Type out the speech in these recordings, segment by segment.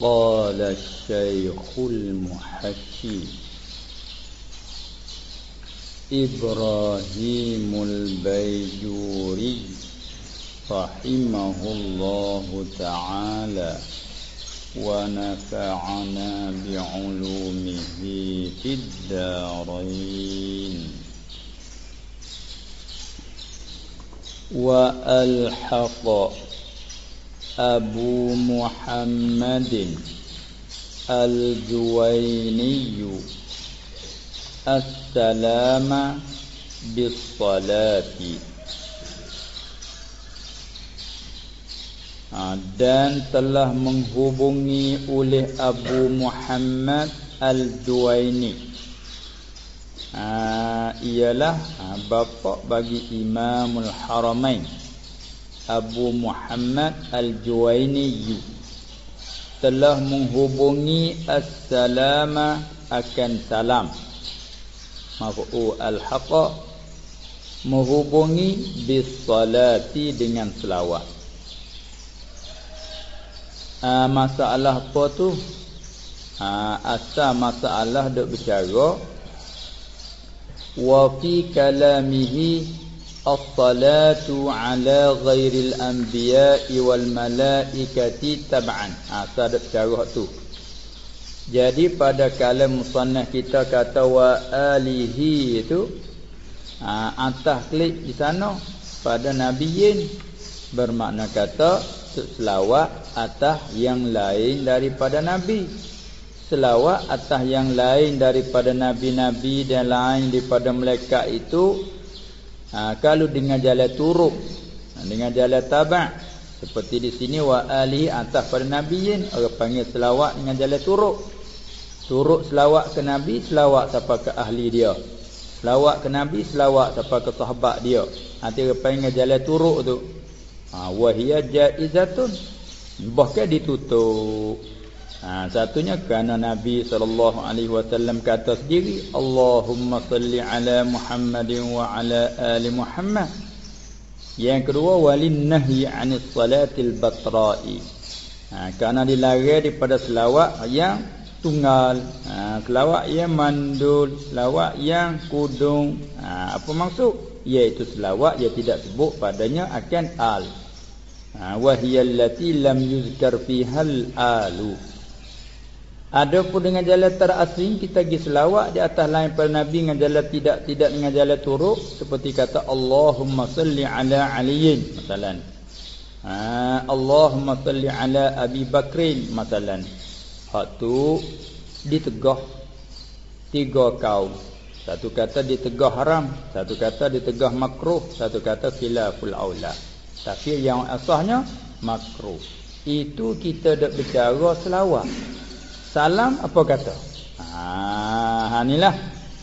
قال الشيخ المحكي إبراهيم البيجوري رحمه الله تعالى ونفعنا بعلومه في الدارين. وألحق أبو محمد الجويني السلام بالصلاة dan telah menghubungi oleh Abu Muhammad Al-Duaini ha, ialah ha, bapa bagi Imamul Haramain Abu Muhammad Al-Juwaini telah menghubungi As-Salama akan salam. Mafu'u Al-Haqqa menghubungi bisalati dengan selawat. Ha, masalah apa tu? Ha, asal masalah duk bercara wa fi kalamihi As-salatu ala ghairil anbiya'i wal malaikati tab'an. Ha, sadat cara tu. Jadi pada kalam musannah kita kata wa alihi itu ha, atas klik di sana pada nabiyin bermakna kata selawat atas yang lain daripada nabi. Selawat atas yang lain daripada nabi-nabi dan lain daripada malaikat itu ha, kalau dengan jalan turuk ha, dengan jalan tabak seperti di sini wa ali atas pada nabiyin orang panggil selawat dengan jalan turuk turuk selawat ke nabi selawat siapa ke ahli dia. Selawat ke nabi selawat siapa ke sahabat dia. Nanti orang panggil jalan turuk tu. Ha wa jaizatun. Bahkan ditutup Ha, satunya kerana Nabi SAW kata sendiri Allahumma salli ala Muhammadin wa ala ali Muhammad. Yang kedua walin nahi anis salatil batra'i. Ha, Kerana dilarang daripada selawat yang tunggal. Ha, Selawat yang mandul Selawat yang kudung. Ha, Apa maksud? Iaitu selawat yang tidak sebut padanya akan al. Ha, Wahiyallati lam yuzkar fihal alu Adapun dengan jalan terasing kita pergi selawat di atas lain pada Nabi dengan jalan tidak tidak dengan jalan turuk seperti kata Allahumma salli ala aliyin masalan. Ha, Allahumma salli ala Abi Bakrin masalan. Hak tu ditegah tiga kaum. Satu kata ditegah haram, satu kata ditegah makruh, satu kata khilaful aula. Tapi yang asahnya makruh. Itu kita dak bicara selawat. Salam apa kata? Ha, inilah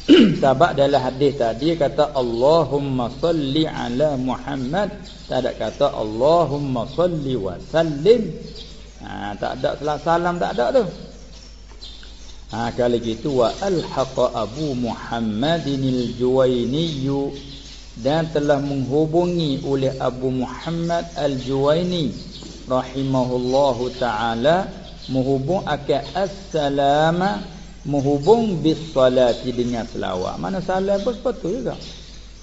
sebab dalam hadis tadi kata Allahumma salli ala Muhammad, tak ada kata Allahumma salli wa sallim. Ha, tak ada salam, salam tak ada tu. Ha, kalau gitu wa alhaqa Abu Muhammadinil Juwaini dan telah menghubungi oleh Abu Muhammad Al-Juwaini rahimahullahu taala menghubung akan assalama menghubung bis salati dengan selawat. Mana salam pun sepatut juga.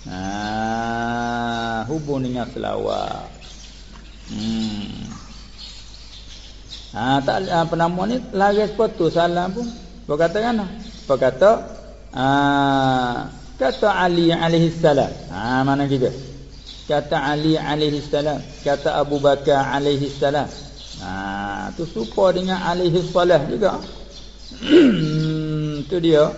Ha hubung dengan selawat. Hmm. Ha tak apa nama ni lari sepatut salam pun. Apa kata kan? Apa kata? Ha kata ali alaihi salam. Ha mana kita? Kata ali alaihi salam. Kata abu bakar alaihi salam Ha tu serupa dengan alaihi salah juga. tu dia.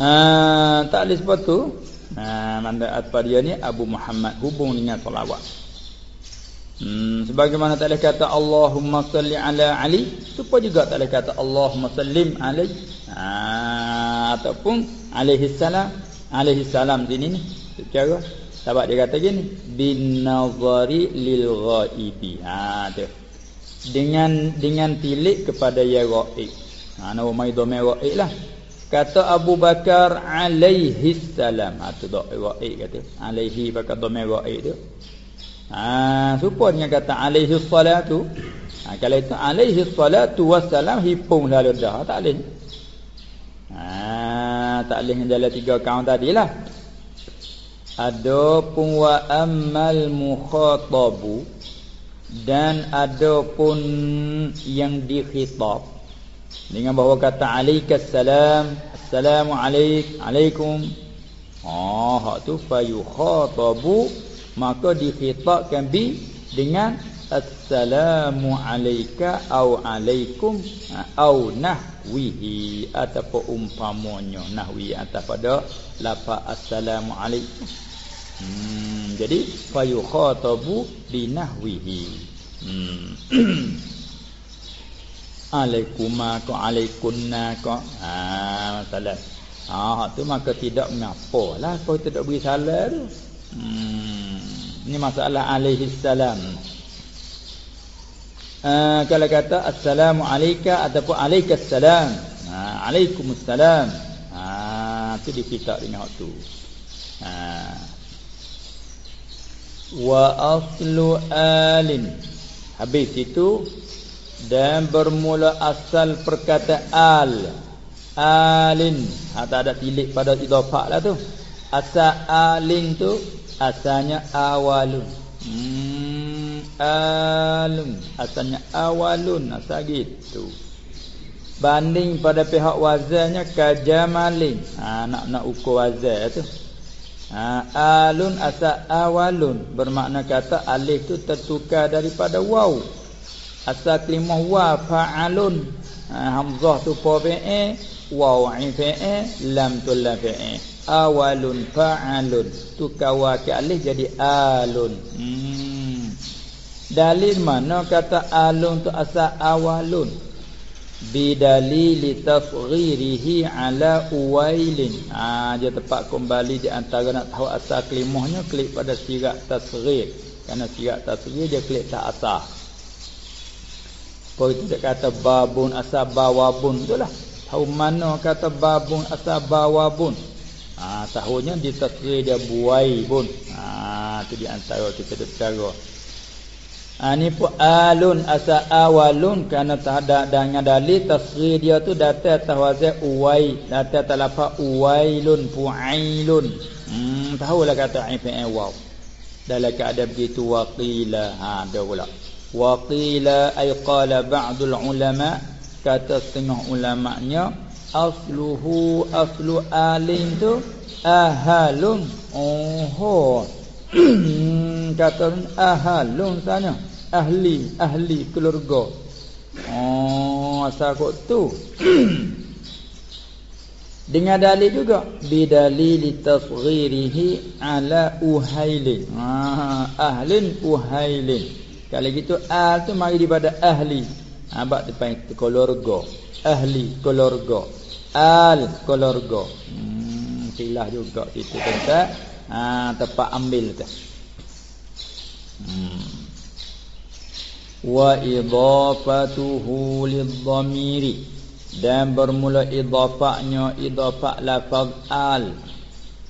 Ha tak ada sepatu. Ha manda apa dia ni Abu Muhammad hubung dengan selawat. Hmm sebagaimana tak boleh kata Allahumma salli ala Ali, supaya juga tak boleh kata Allahumma sallim alaihi. Ha ataupun alaihi salam sini ni secara sebab dia kata gini bin nazari lil ghaibi. Ha tu. Dengan dengan tilik kepada ya ghaib. Ha nama mai ghaib lah. Kata Abu Bakar alaihi salam. Ha tu dak ghaib kata. Alaihi bakar dhamma ghaib tu. Ha supaya dengan kata alaihi salatu ha, kalau itu alaihi salatu wassalam hipung lalu dah tak boleh ha, tak boleh jalan tiga kaum tadilah adapun wa ammal mukhatabu dan adapun yang dikhitab dengan bahawa kata alaikas salam assalamu alaik alaikum. Oh hak tu fayukhatabu maka dikhitabkan bi dengan assalamu alayka au alaikum au nahwihi ataupun umpamanya nahwi atau pada lafaz assalamu alaikum hmm, jadi fayukhatabu binahwihi hmm. alaikuma ko alaikunna ko ha masalah ha tu maka tidak mengapalah kau tidak beri salam tu hmm ini masalah alaihi salam. Uh, kalau kata assalamu alayka ataupun alaikas salam. Ha, alaikumussalam. Ha, itu dikitab dengan waktu. Ha. Wa aslu alin. Habis itu dan bermula asal perkata al. Alin. Ha, tak ada tilik pada idafah lah tu. Asal alin tu asalnya awalun hmm, alun asalnya awalun asal gitu banding pada pihak wazannya kajamalin ha, nak nak ukur wazan tu ha, alun asal awalun. Bermakna kata alif tu tertukar daripada waw. Asal kelimah wa fa'alun. Ha, hamzah tu fa fi'e waw fi'e lam tu la fi'e awalun fa'alun. Tu kawaki alif jadi alun. Hmm. dalil mana kata alun tu asal awalun bidalili tasghirihi ala uwailin. Ha dia tepat kembali di antara nak tahu asal kelimahnya klik pada sirat tasghir. Kerana sirat tasghir dia klik tak asal itu dia kata babun asal bawabun. Itulah. Tahu mana kata babun asal bawabun? Ha, tahunnya ditasri dia buai pun ha tu di antara kita bercara ha, ni pun alun asa awalun kerana tak ada dengan dalil tasri dia tu datang atas wazan uwai datang atas lafaz uwailun fuailun. Hmm tahulah kata ifa'il waw. Dalam keadaan begitu waqila. Ha ada pula. Waqila ay qala ba'dul ulama kata setengah ulama'nya asluhu aslu alin tu ahalun. Oh kata ahalun sana ahli ahli keluarga. Oh asal kok tu. Dengan dalil juga. Bidalil tasghirihi ala uhailin ah ahlin uhailin kalau gitu al tu mari daripada ahli. Abak depan keluarga. Ahli keluarga. Al keluarga. Hmm, silah juga itu tentang ha, tempat ambil tu. Hmm. Wa idafatuhu lidhamiri dan bermula idafaknya idafak lafaz al.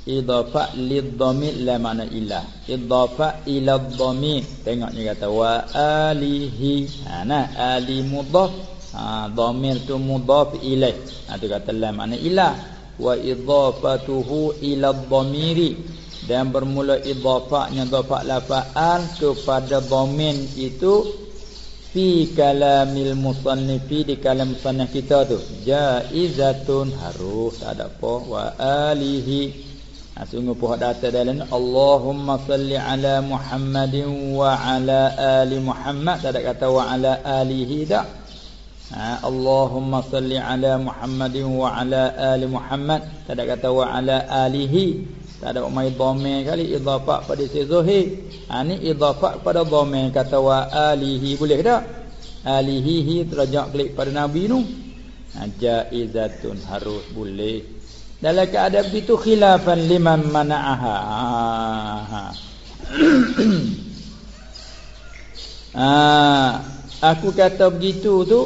Idafak lidhamir la makna ilah. Idafak ila dhamir. Tengok ni kata wa alihi. Ha nah ali mudhaf. Ha dhamir tu mudhaf ilaih. Ha tu kata lam makna ilah. Wa idhafatuhu ila dhamiri. Dan bermula idhafahnya dhafah lafa'al kepada dhamir itu fi kalamil musannifi di kalam musannif kita tu jaizatun harus ada apa wa alihi. Ha, sungguh puak data dalam Allahumma salli ala Muhammadin wa ala ali Muhammad. Tak ada kata wa ala alihi tak ha, Allahumma salli ala Muhammadin wa ala ali Muhammad. Tak ada kata wa ala alihi tak ada mai dhamir kali idafah pada si zuhir ha ni idafah pada dhamir kata wa alihi. Boleh tak? Alihi hi terajak klik pada nabi nu ha, jaizatun harus boleh. Dalam keadaan begitu khilafan liman mana'aha. Ha, ha. ha, aku kata begitu tu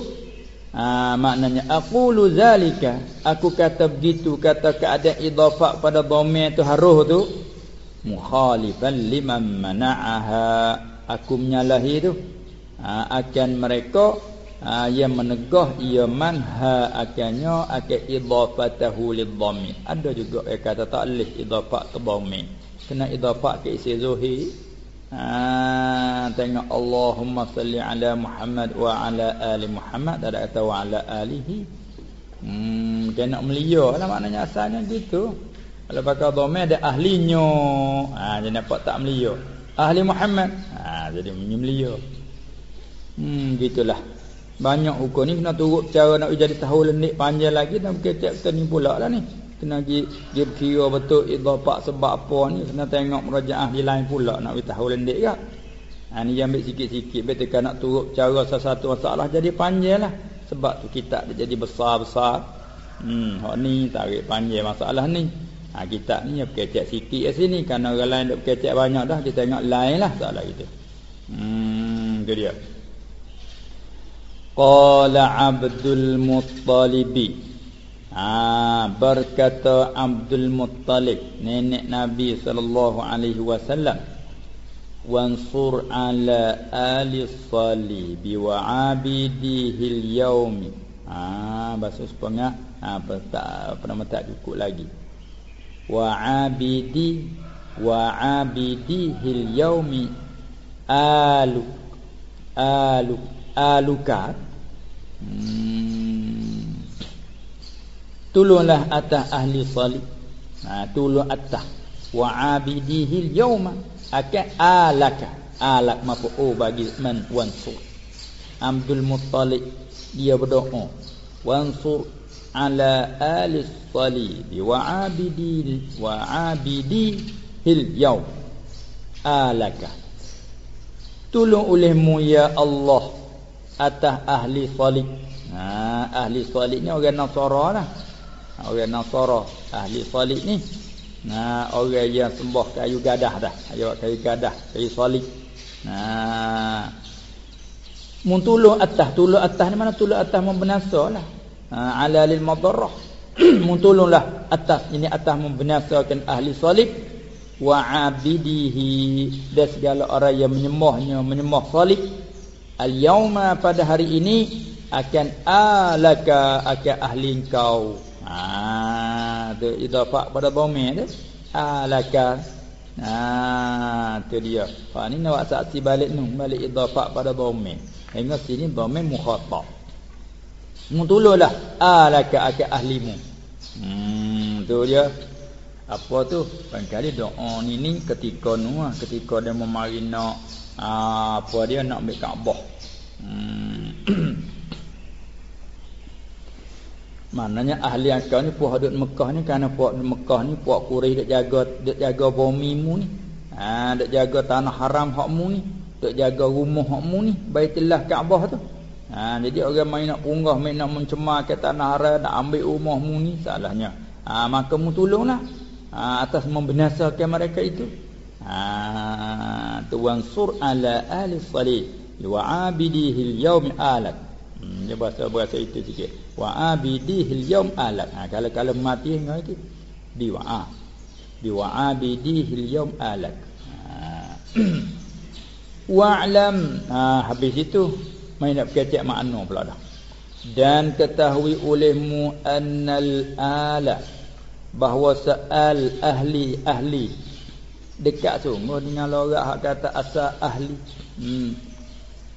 Ha, maknanya aqulu zalika. Aku kata begitu kata keadaan idafah pada dhamir tu haruh tu mukhalifan liman mana'aha. Aku menyalahi tu. Ha, akan mereka ha, yang menegah ia man ha akannya akan idafatahu lidhammi ada juga yang kata taklif idafat ke dhammi kena idafat ke isi zuhir ha, tengok Allahumma salli ala Muhammad wa ala ali Muhammad ada kata wa ala alihi hmm kena melia lah maknanya asalnya gitu kalau pakai dhamma ada ahlinya. Ha jadi nampak tak melia. Ahli Muhammad. Ha jadi melia. Hmm gitulah. Banyak hukum ni kena turut cara nak jadi tahu lenik panjang lagi dan kecek kita ni pula lah ni. Kena pergi dia kira betul idhafah sebab apa ni kena tengok merajaah di lain pula nak tahu lenik ke. Ha ni ambil sikit-sikit betul nak turut cara satu masalah jadi panjang lah. Sebab tu kita dia jadi besar-besar. Hmm hak ni tarik panjang masalah ni. Ha, kita ni ya berkecek sikit kat sini Kerana orang lain dah berkecek banyak dah Kita tengok lain lah soalan kita Hmm, itu dia Qala Abdul Muttalibi ha, Berkata Abdul Muttalib Nenek Nabi Sallallahu Alaihi Wasallam Wansur ala ali salibi wa abidihil yaumi ha, Bahasa sepengah ha, apa, tak, apa nama tak cukup lagi wa abidi wa abidihil yaumi alu alu alukat hmm. Tolonglah atas ahli salih ha, tolong atas. Wa abidihil yauma akan alaka alak mafu oh bagi man wansur Abdul Muttalib dia berdoa. Wansur ala alis salib. Wa abidi wa abidi hil yaum alaka tolong olehmu ya Allah atas ahli salib. Ha ahli salib ni orang nasara lah orang nasara ahli salib ni. Nah orang yang sembah kayu gadah dah. Ayo kayu gadah kayu salib nah. Mun tolong atas tolong atas ni mana tolong atas membinasa lah. Ha, ala lil madarrah muntulunlah atas ini atas membinasakan ahli salib wa abidihi dan segala orang yang menyembahnya menyembah salib al yauma pada hari ini akan alaka akan ahli kau ha tu idafah pada dhamir tu alaka ha tu dia ha ni nak saksi balik nu balik idafah pada dhamir hingga sini dhamir mukhatab Mutulullah alaka aka ahlimu. Hmm tu dia. Apa tu? Pangkali doa ni ni ketika nu ah, ketika dia memari nak ah, apa dia nak ambil Kaabah. Hmm. Maknanya ahli akal ni puak duduk Mekah ni kerana puak duduk Mekah ni puak Quraisy dak jaga dak jaga bumi mu ni. Ha dak jaga tanah haram hakmu ni, dak jaga rumah hakmu ni, Baitullah Kaabah tu. Ha, jadi orang main nak punggah, main nak mencemarkan tanah haram, nak ambil rumahmu ni, salahnya. Ha, maka mu tolonglah ha, atas membinasakan mereka itu. Ha, tuan sur ala ahli salih wa abidihil alat. Hmm, dia bahasa bahasa itu sikit. Wa abidihil yaum alat. Ha, kalau kalau mati dengan itu di wa di wa abidihil yaum alat. Ha. Wa'lam ha, habis itu Mai nak kecek makna pula dah. Dan ketahui olehmu annal ala bahawa sa'al ahli ahli dekat sungguh dengan lorak hak kata asal ahli. Hmm.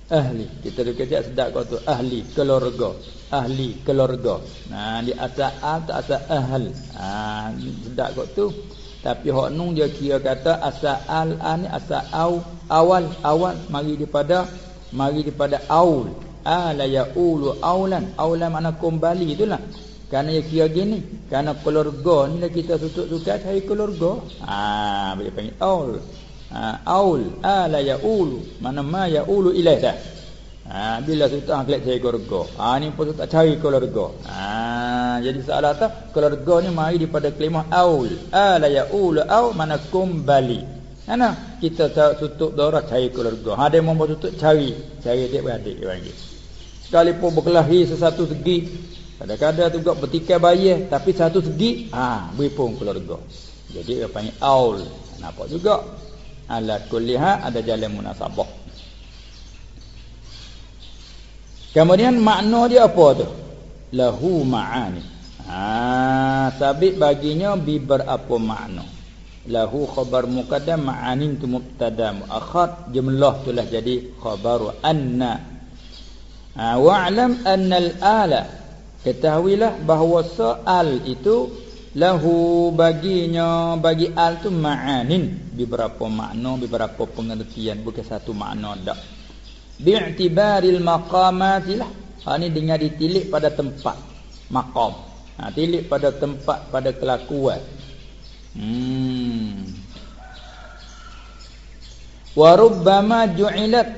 Ahli. Kita dah kecek sedap kau tu. Ahli keluarga. Ahli keluarga. Nah di asal al tak asal ahl. Ah sedap kau tu. Tapi hak nung dia kira kata asal al ni asal au awal awal. Mari daripada mari daripada aul. Ala yaulu aulan. Aulan mana kembali itulah kerana dia kira gini. Kerana keluarga ni lah kita tutup suka cari keluarga. Ah boleh panggil aul ha, aul ala yaulu mana ma yaulu ilaih dah ha, bila suka kelak cari keluarga ha, ni pun tak cari keluarga ha, jadi soalan tu keluarga ni mari daripada kelimah aul ala yaulu au mana kembali Ana kita tutup darah cari keluarga. Ha dia mau tutup cari, cari adik beradik dia panggil. Sekalipun berkelahi sesuatu segi, kadang-kadang juga bertikai bayar tapi satu segi, ha beripung keluarga. Jadi dia panggil aul. Nampak juga ala kulliha ada jalan munasabah. Kemudian makna dia apa tu? Lahu ma'ani. Ha, sabit baginya bi berapa makna. Lahu khabar muqaddam ma'anin tu mubtada muakhar jumlah tu lah jadi khabar anna. Ha, wa'lam anna al-ala. Ketahuilah bahawa soal itu lahu baginya bagi al tu ma'anin. Beberapa makna beberapa pengertian. Bukan satu makna dak bi'tibaril maqamatilah ha ni dengan ditilik pada tempat maqam. Ha tilik pada tempat pada kelakuan. Hmm. Wa rubbama ju'ilat.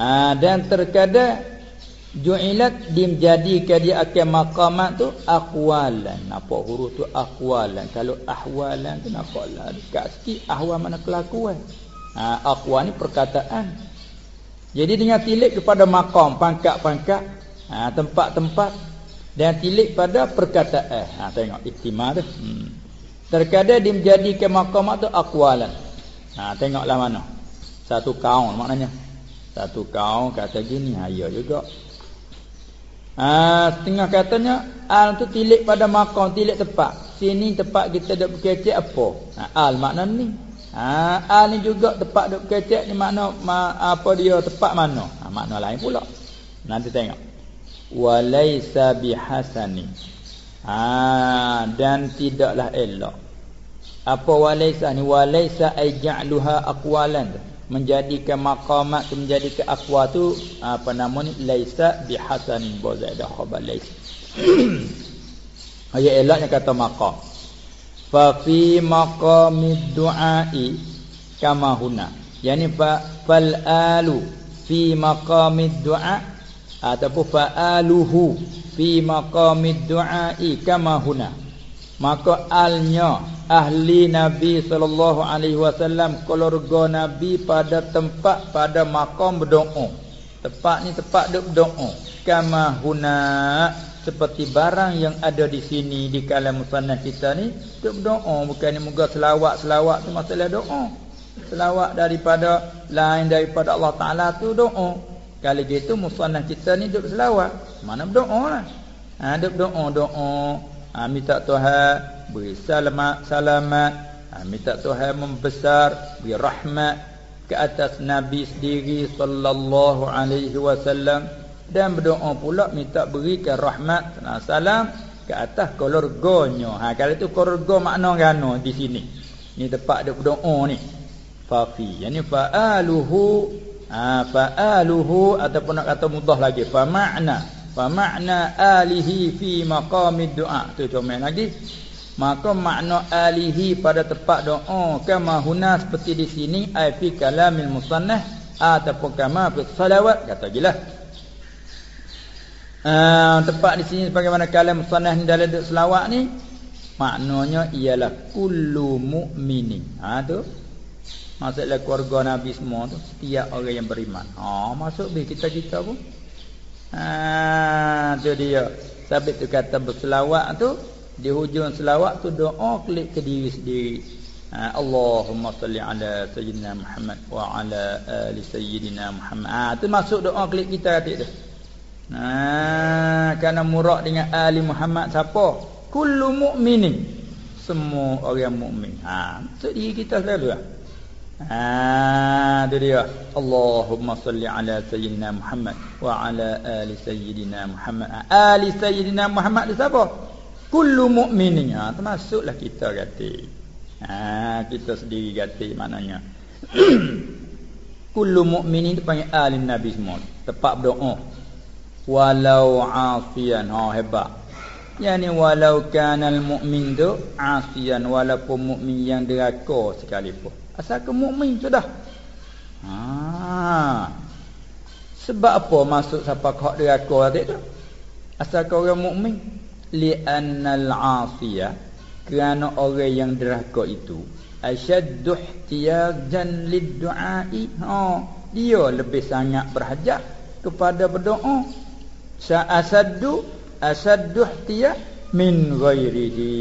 Ha dan terkadang ju'ilat dimjadikan dia akan maqamat tu aqwalan apa huruf tu aqwalan kalau ahwalan tu nampaklah dekat sikit ahwal mana kelakuan ha aqwal ni perkataan jadi dengan tilik kepada makam, pangkat-pangkat, ha, tempat-tempat dan tilik pada perkataan. Ha, tengok iktimah tu. Hmm. Terkadang dia menjadikan makam tu akwalan. Ha, tengoklah mana. Satu kaum maknanya. Satu kaum kata gini, ya juga. Ha, setengah katanya, al tu tilik pada makam, tilik tempat. Sini tempat kita duduk berkecek apa? Ha, al makna ni. Ha, al ni juga tempat duk kecek ni makna ma, apa dia tempat mana? Ha, makna lain pula. Nanti tengok. Walaisa bihasani. Ha, dan tidaklah elok. Apa walaisa ni? Walaisa ay ja'luha aqwalan. Menjadikan maqamat tu menjadikan aqwa tu apa nama ni? Laisa bihasanin. Bozaidah khabar laisa. Ayat eloknya kata maqam fa fi maqamid du'ai kama huna yani fa fal alu fi maqamid du'a ataupun fa aluhu fi maqamid du'ai kama huna maka alnya ahli nabi sallallahu alaihi wasallam keluarga nabi pada tempat pada makam berdoa. Tempat ni tempat duk berdoa. Kama huna seperti barang yang ada di sini di kalam musannaf kita ni untuk berdoa. Bukan moga selawat-selawat tu masalah doa. Selawat daripada lain daripada Allah Taala tu doa. Kalau gitu musannaf kita ni duk selawat. Mana berdoa lah. Ha duk berdoa doa. Ha, minta Tuhan beri selamat selamat ha, minta Tuhan membesar beri rahmat ke atas nabi sendiri sallallahu alaihi wasallam dan berdoa pula minta berikan rahmat dan salam ke atas keluarganya. Ha kalau itu keluarga makna gano di sini. Ni tempat dia berdoa ni. Fafi. Yani fa'aluhu ha fa'aluhu ataupun nak kata mudah lagi fa makna fa makna alihi fi maqamid du'a. Tu comel lagi. Maka makna alihi pada tempat doa kama huna seperti di sini ai fi kalamil musannah ataupun kama fi salawat kata jelas uh, tempat di sini bagaimana kalam musannaf ni dalam selawat ni maknanya ialah kullu mu'minin. Ha tu. Maksudnya keluarga nabi semua tu setiap orang yang beriman. Ha masuk be kita-kita pun. Ha tu dia. Sabit tu kata berselawat tu di hujung selawat tu doa klik ke diri sendiri ha, Allahumma salli ala sayyidina Muhammad wa ala ali sayyidina Muhammad ha tu masuk doa klik kita kata tu Nah, kerana murak dengan ali Muhammad siapa? Kullu mu'minin. Semua orang mukmin. Ha, untuk diri kita selalu lah. Ha, tu dia. Allahumma salli ala sayyidina Muhammad wa ala ali sayyidina Muhammad. Ha, ali sayyidina Muhammad tu siapa? Kullu mu'minin. Ha, termasuklah kita kata. Ha, kita sendiri kata maknanya. Kullu mu'minin tu panggil ali Nabi semua. Tepat berdoa. Walau afian. Ha hebat. Yani walau kanal mukmin tu afian. Walaupun mukmin yang deraka sekalipun. Asal ke mukmin sudah ha. Sebab apa masuk siapa kau deraka tadi tu? Asal kau orang mukmin li annal afiya kerana orang yang deraka itu asyaddu ihtiyajan lid du'ai ha dia lebih sangat berhajat kepada berdoa. Sa'asaddu asaddu ihtiya min ghairihi.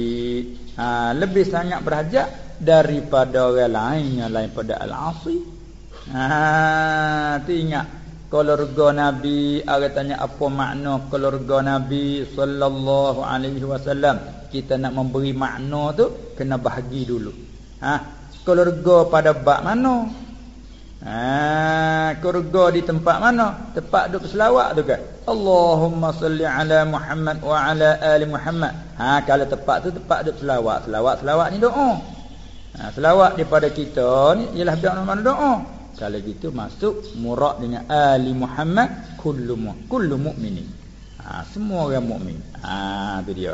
Ha, lebih sangat berhajat daripada orang lain yang lain pada al-asi. Ha tu ingat keluarga Nabi ada tanya apa makna keluarga Nabi sallallahu alaihi wasallam. Kita nak memberi makna tu kena bahagi dulu. Ha? Keluarga pada bab mana? Ha? Keluarga di tempat mana? Tempat duk selawat tu kan Allahumma salli ala Muhammad wa ala ali Muhammad. Ha kalau tempat tu tempat duk selawat selawat selawat ni doa. Ha selawat daripada kita ni ialah biar mana doa kalau gitu masuk murad dengan ali Muhammad kullu kullu mukminin. Ha, semua orang mukmin. Ha tu dia.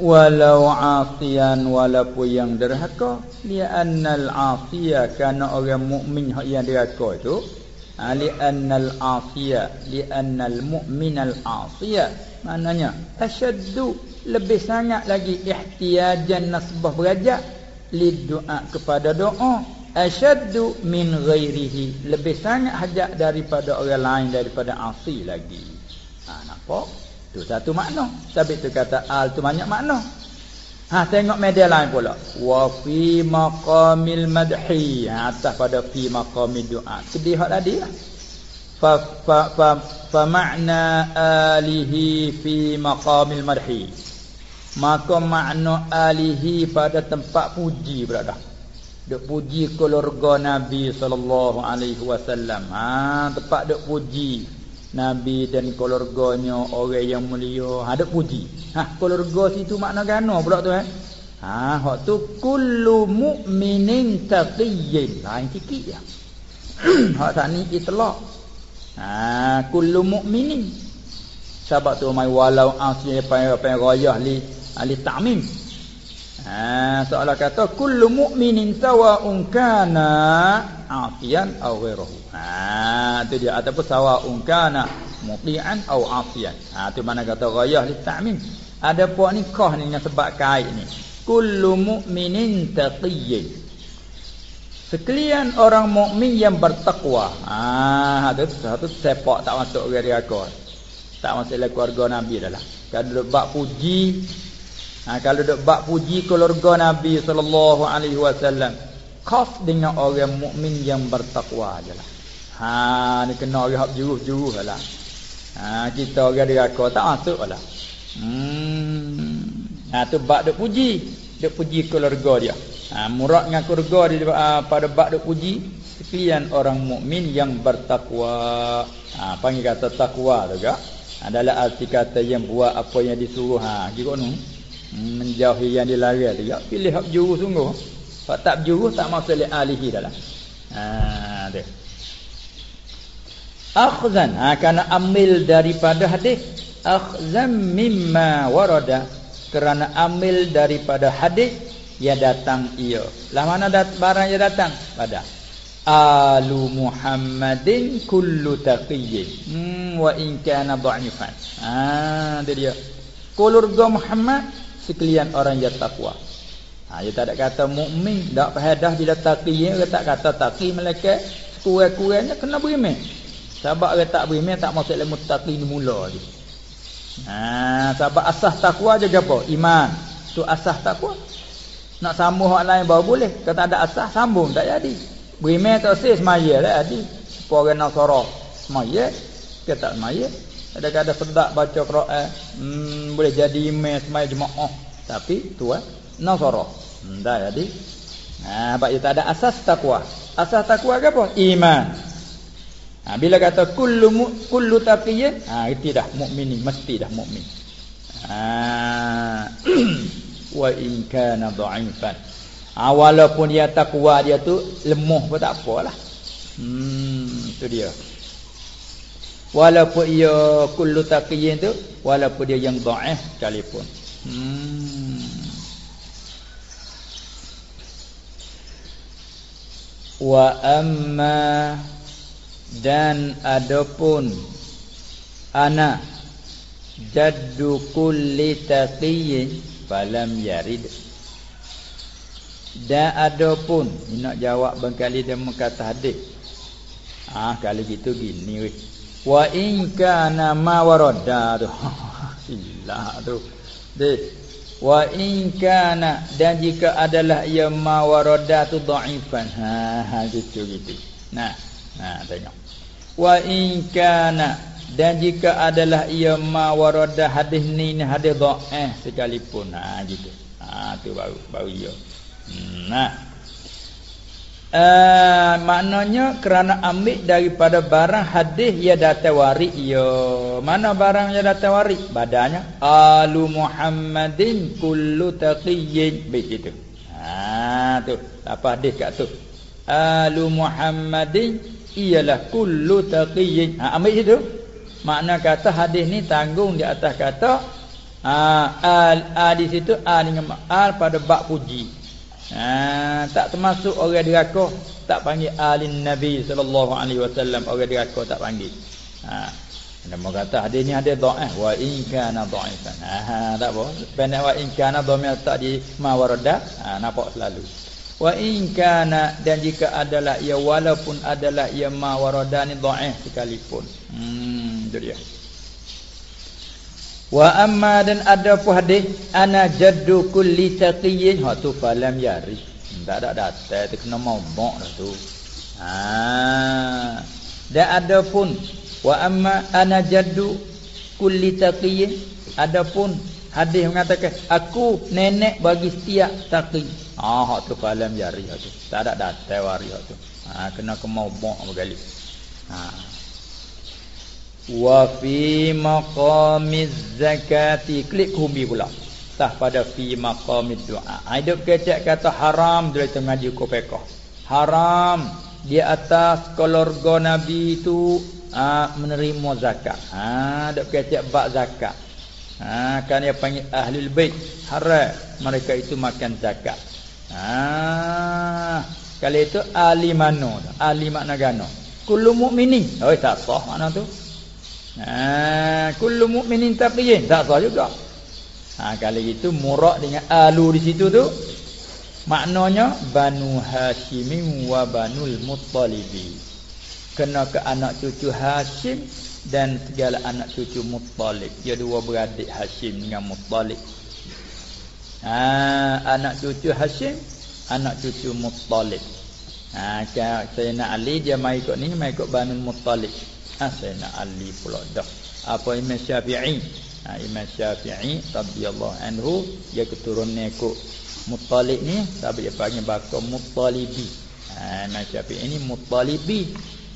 Walau asian walaupun yang derhaka li annal asiya kana orang mukmin yang derhaka itu ali ha, annal asiya li annal mu'minal asiya maknanya asyaddu lebih sangat lagi ihtiyajan nasbah berajak li doa kepada doa asyaddu min ghairihi. Lebih sangat hajat daripada orang lain daripada asi lagi. Ha nampak? Tu satu makna. Tapi tu kata al tu banyak makna. Ha tengok media lain pula. Wa fi maqamil madhi. Ha atas pada fi maqamid doa sedih tadi lah. Fa fa fa, fa makna alihi fi maqamil madhi. Maka makna alihi pada tempat puji berada Duk puji keluarga Nabi sallallahu alaihi wasallam. Ha tempat duk puji Nabi dan keluarganya orang yang mulia. Ha duk puji. Ha keluarga situ makna gano pula tu eh. Ha hak tu kullu mu'minin taqiyyin. Lain sikit ya. hak tak ni itlaq. Ha kullu mu'minin. Sebab tu mai walau asli apa apa rayah li ali ta'mim. Ha seolah kata kullu mu'minin sawa'un kana afian aw ghairuhu. Ha tu dia ataupun sawa'un kana muti'an aw afian. Ha tu mana kata ghayah li ta'mim. Ada puak ni kah ni dengan sebab kait ni. Kullu mu'minin taqiyyin. Sekalian orang mukmin yang bertakwa. Ha tu satu sepak tak masuk ke dia Tak masuk keluarga Nabi dah lah. Kalau bab puji Ha, kalau dok bak puji keluarga Nabi sallallahu alaihi wasallam, khas dengan orang mukmin yang bertakwa ajalah. Ha ni kena orang hak juruh-juruh lah. Ha kita orang diraka tak masuk lah. Hmm. Ha tu bak dok puji, dok puji keluarga dia. Ha murad dengan keluarga dia uh, pada bak dok puji sekian orang mukmin yang bertakwa. Ha panggil kata takwa tu gak. Adalah arti kata yang buat apa yang disuruh ha gitu nu menjauhi yang dilarang tu ya pilih hak juru sungguh. Hak tak juru tak masuk li alihi dalam. Ha dia. Akhzan. Ha kana ambil daripada hadis akhzan mimma warada. Kerana ambil daripada hadis yang datang ia. Lah mana dat barang yang datang? Pada. Alu muhammadin kullu taqiyyin. Hmm, wa in kana dha'ifan ha dia keluarga muhammad sekalian orang yang takwa. Ha dia tak ada kata mukmin, tak faedah bila taqi dia tak kata taqi malaikat kurang-kurangnya kena beriman. Sebab orang tak beriman tak masuk dalam muttaqi ni mula dia. Ha sebab asas takwa je apa? Iman. Tu asas takwa. Nak sambung orang lain baru boleh. Kalau tak ada asas sambung tak jadi. Beriman tak lah jadi. Orang Nasara semaya, kita tak semaya. Kadang-kadang sedak baca Quran hmm, Boleh jadi imam semai jemaah Tapi tu eh Nasara hmm, Dah jadi Nah, sebab dia tak ada asas takwa. Asas takwa ke apa? Iman. Ha, bila kata kullu kullu taqiyyin, ha itu dah mukmin mesti dah mukmin. Ha. wa in kana dha'ifan. Ha, walaupun dia takwa dia tu lemah pun tak apalah. Hmm, itu dia. Walaupun ia kullu taqiyin tu walaupun dia yang dhaif sekalipun. Hmm. Wa amma dan adapun ana jaddu kulli taqiyin falam yarid. Dan adapun nak jawab bengkali dia mengata hadis. Ah kalau gitu gini weh. Wa in kana ma warada tu. Ilah tu. De. Wa in kana dan jika adalah ia ma warada tu dhaifan. Ha ha gitu gitu. Nah. Ha tengok. Wa in kana dan jika adalah ia ma warada hadis ni ni hadis dhaif sekalipun. Ha gitu. Ha tu baru baru ia. Hmm, nah. Uh, maknanya kerana ambil daripada barang hadis ia datang warik ia. Mana barang yang datang warik? Badannya alu Muhammadin kullu taqiyyin begitu. Ha tu. Apa hadis kat tu? Alu Muhammadin ialah kullu taqiyyin. Ha ambil situ. Makna kata hadis ni tanggung di atas kata ha, al, al di situ al dengan al pada bab puji. Ha, tak termasuk orang diraka tak panggil alin nabi sallallahu alaihi wasallam orang diraka tak panggil. Ha. Nama kata hadis ni ada dhaif wa in kana dhaifan. Ha, tak apa. Pendek wa in kana dhamir tak di mawarada. Ha, nampak selalu. Wa in kana dan jika adalah ia walaupun adalah ia mawarada ni dhaif sekalipun. Hmm, jadi ya. Wa amma dan ada pun hadis ana jaddu kulli taqiyyin ha tu falam yari. Tak ada data tu kena momok dah tu. Ha. Dan ada pun wa amma ana jaddu kulli taqiyyin ada pun hadis mengatakan aku nenek bagi setiap taqi. Ha ha tu falam yari ha tu. Tak ada data wari ha tu. Ha kena kemomok bergali. Ha wa fi maqamiz zakati. Klik kumbi pula. Tah pada fi maqamid doa hidup kecek kata haram dia itu ngaji kopeko haram. Di atas keluarga nabi itu ha, menerima zakat. Ha dak kecek bak zakat. Ha kan dia panggil ahlul bait. Haram. Mereka itu makan zakat. Ha. Kalau itu ahli mana ahli makna gano kullu mukminin oh tak sah mana tu Ha, kullu mu'minin taqiyyin. Tak sah juga. Ha, kalau itu murak dengan alu di situ tu maknanya Banu Hashim wa Banul Muttalibi. Kena ke anak cucu Hashim dan segala anak cucu Muttalib. Dia dua beradik Hashim dengan Muttalib. Ha, anak cucu Hashim, anak cucu Muttalib. Ha, nak Ali dia mai ikut ni, mai ikut Banul Muttalib. Sayyidina Ali pula dah. Apa Imam Syafi'i? Ha, Imam Syafi'i radhiyallahu anhu dia keturunan ikut Muttalib ni tapi dia panggil bakal Muttalibi. Ha, Imam Syafi'i ni Muttalibi.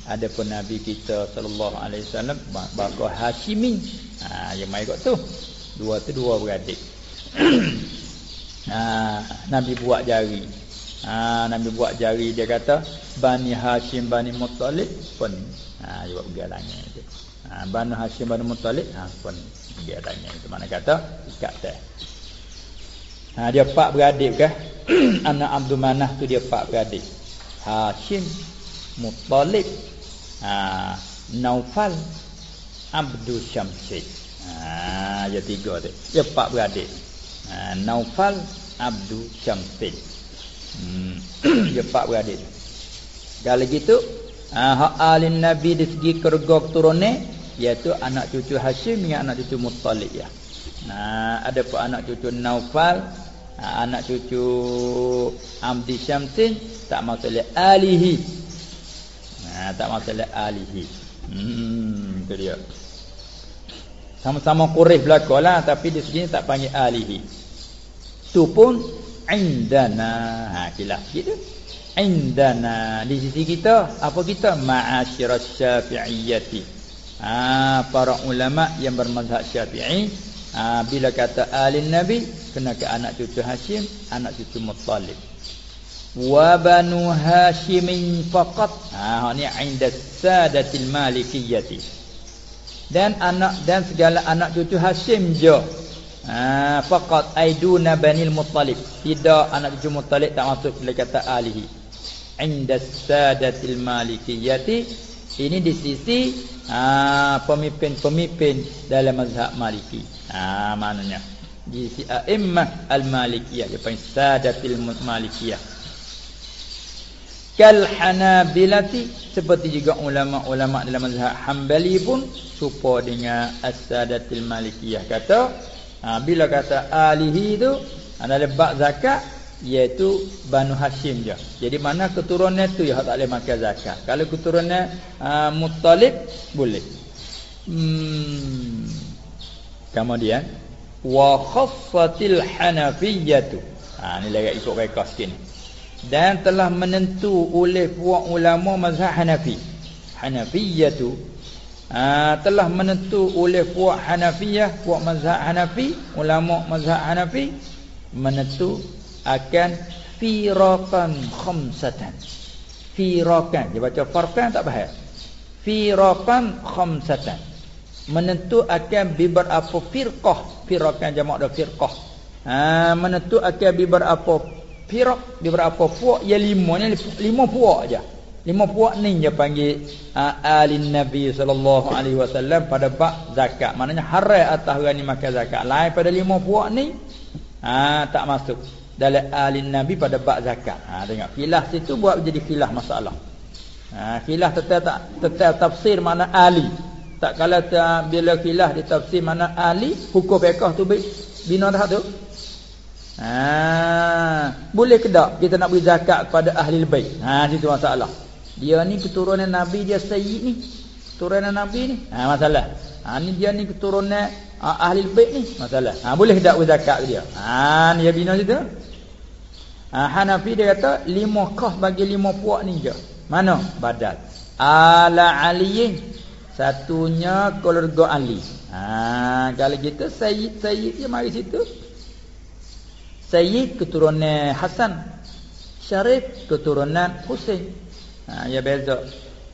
Ada pun Nabi kita sallallahu alaihi wasallam bakal Hashimi. Ha, yang mai kat tu. Dua tu dua beradik. ha, Nabi buat jari. Ha, Nabi buat jari dia kata Bani Hashim Bani Muttalib pun Ha juga pergi alangnya itu. Ha Banu Hashim Banu Muttalib ha pun pergi alangnya itu mana kata ikat teh. Ha dia empat beradik ke? Anak Abdul Manah tu dia empat beradik. Hashim Muttalib ha Naufal Abdul Syamsi. Ha dia tiga tu. Dia empat beradik. Ha Naufal Abdul Syamsi. Hmm dia empat beradik. Kalau gitu ha, hak alin nabi di segi keluarga keturunan iaitu anak cucu Hashim dengan anak cucu Muttalib ya. Nah, ada pun anak cucu Naufal, ha, anak cucu Amdi Syamsin tak masalah alihi. Nah, tak masalah alihi. Hmm, itu dia. Sama-sama Quraisy belakalah tapi di sini tak panggil alihi. Tu pun indana. Ha, kilah gitu indana. Di sisi kita apa kita? Ma'asyiras syafi'iyyati. Ha, para ulama yang bermazhab syafi'i ha, bila kata alin nabi kena ke anak cucu hashim anak cucu muttalib. Wa banu hashimin faqat. Ha ni inda sadatil malikiyyati. Dan anak dan segala anak cucu hashim je. Ha faqat aiduna banil muttalib. Tidak anak cucu muttalib tak masuk bila kata alihi inda sadatil malikiyati. Ini di sisi ha, pemimpin-pemimpin dalam mazhab maliki. Ha, maknanya. Di sisi a'immah al-malikiyah dia panggil sadatil malikiyah. Kal hanabilati seperti juga ulama-ulama dalam mazhab hambali pun serupa dengan as-sadatil malikiyah. Kata ha, bila kata alihi tu adalah bab zakat iaitu Banu Hashim je. Jadi mana keturunan tu yang tak boleh makan zakat. Kalau keturunan uh, Muttalib boleh. Hmm. Kemudian wa khaffatil hanafiyyah Ha ni lagi ikut mereka sikit ni. Dan telah menentu oleh puak ulama mazhab Hanafi. Hanafiyyah tu ha, telah menentu oleh puak Hanafiyah, puak mazhab Hanafi, ulama mazhab Hanafi menentu akan firaqan khamsatan. Firaqan dia baca farqan tak faham. Firaqan khamsatan. Menentu akan bibar apa firqah, firaqan jamak dah firqah. Ha menentu akan bibar apa firaq, bibar apa puak ya lima ni lima puak aja. Lima puak ni dia panggil uh, alin Nabi sallallahu alaihi wasallam pada bab zakat. Maknanya haram atas orang ni makan zakat. Lain pada lima puak ni ha, tak masuk dalam alin Nabi pada bab zakat. Ha tengok filah situ buat jadi filah masalah. Ha filah tetap tak tetap tafsir mana ali. Tak kala ta, bila filah ditafsir mana ali, hukum fiqh tu bina dah tu. Ha boleh ke tak kita nak beri zakat kepada ahli bait? Ha situ masalah. Dia ni keturunan Nabi dia sayyid ni. Keturunan Nabi ni. Ha masalah. Ha ni dia ni keturunan uh, ahli bait ni. Masalah. Ha boleh tak zakat dia? Ha ni dia bina situ. Ha Hanafi dia kata lima kah bagi lima puak ni je. Mana? Badat. Ala aliyin. Satunya keluarga Ali. Ha kalau kita sayyid sayyid dia mari situ. Sayyid keturunan Hasan. Syarif keturunan Husain. Ha ya beza.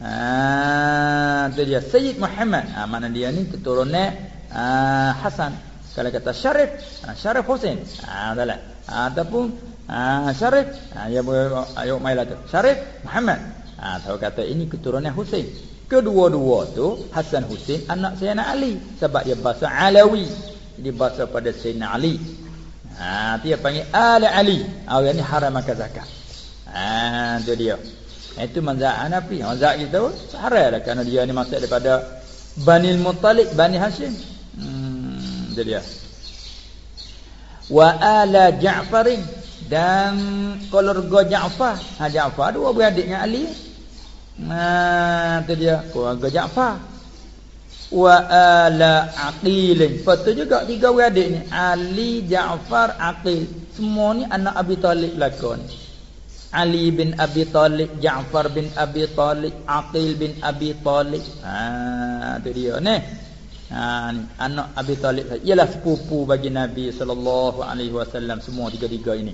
Ha tu dia Sayyid Muhammad. Ha mana dia ni keturunan ha, Hasan. Kalau kata Syarif, ha, Syarif Husain. Ha dalah. Ha, ataupun ha, Syarif, ha ya ayo mailah tu. Syarif Muhammad. Ha tahu kata ini keturunan Husain. Kedua-dua tu Hasan Husain anak Sayyidina Ali sebab dia bahasa Alawi. Dia bahasa pada Sayyidina Ali. Ha dia panggil Ala Ali. Orang ni haram makan zakat. Ha tu dia. Itu mazhab Hanafi. Mazhab kita haram lah kerana dia ni masuk daripada Bani Muttalib, Bani Hashim. Hmm, jadi dia. Wa ala Ja'farin dan keluarga Ja'far. Ha Ja'far dua beradik dengan Ali. Nah, tu dia keluarga Ja'far. Wa ala Aqil. Betul juga tiga beradik ni. Ali, Ja'far, Aqil. Semua ni anak Abi Talib lakon. Ali bin Abi Talib, Ja'far bin Abi Talib, Aqil bin Abi Talib. Ha tu dia ni. Ha anak Abi Talib ialah sepupu bagi Nabi sallallahu alaihi wasallam semua tiga-tiga ini.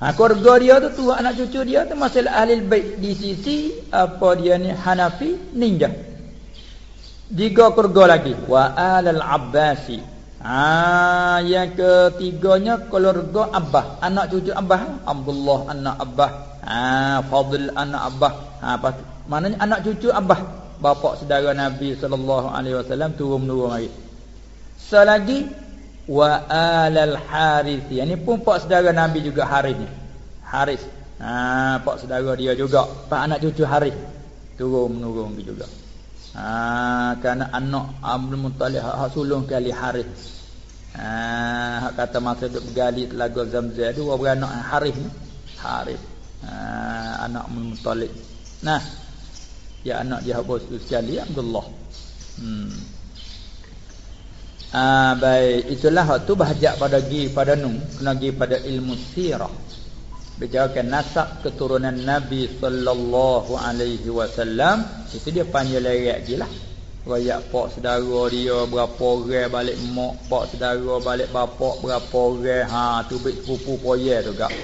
Ha keluarga dia tu tu anak cucu dia tu masalah ahli bait di sisi apa dia ni Hanafi ninja. Tiga keluarga lagi wa alal Abbasi Ah, yang ketiganya keluarga Abah, anak cucu Abah, Abdullah anak Abah, ah Fadil anak Abah. Ha apa? Maknanya anak cucu Abah, bapa saudara Nabi sallallahu alaihi wasallam turun menurun mari. Selagi wa alal Harith. Yang ni pun pak saudara Nabi juga Harith ni. Harith. Ha pak saudara dia juga, pak anak cucu Harith. Turun menurun juga. Ha kerana anak Abdul Muttalib hak, hak sulung kali Harith. Ha hak kata masa duk bergali telaga Zamzam dua beranak Harith ni. Harith. Ha anak Abdul Muttalib. Nah. Ya anak dia bos sekali Abdullah. Hmm. Ah baik. Itulah waktu bahajak pada gi pada nun kena gi pada ilmu sirah. Bicarakan nasab keturunan Nabi sallallahu alaihi wasallam. Itu dia panggil lerak gilah royak pak saudara dia berapa orang balik mak pak saudara balik bapak berapa orang. Ha tu bit pupu poye tu gak.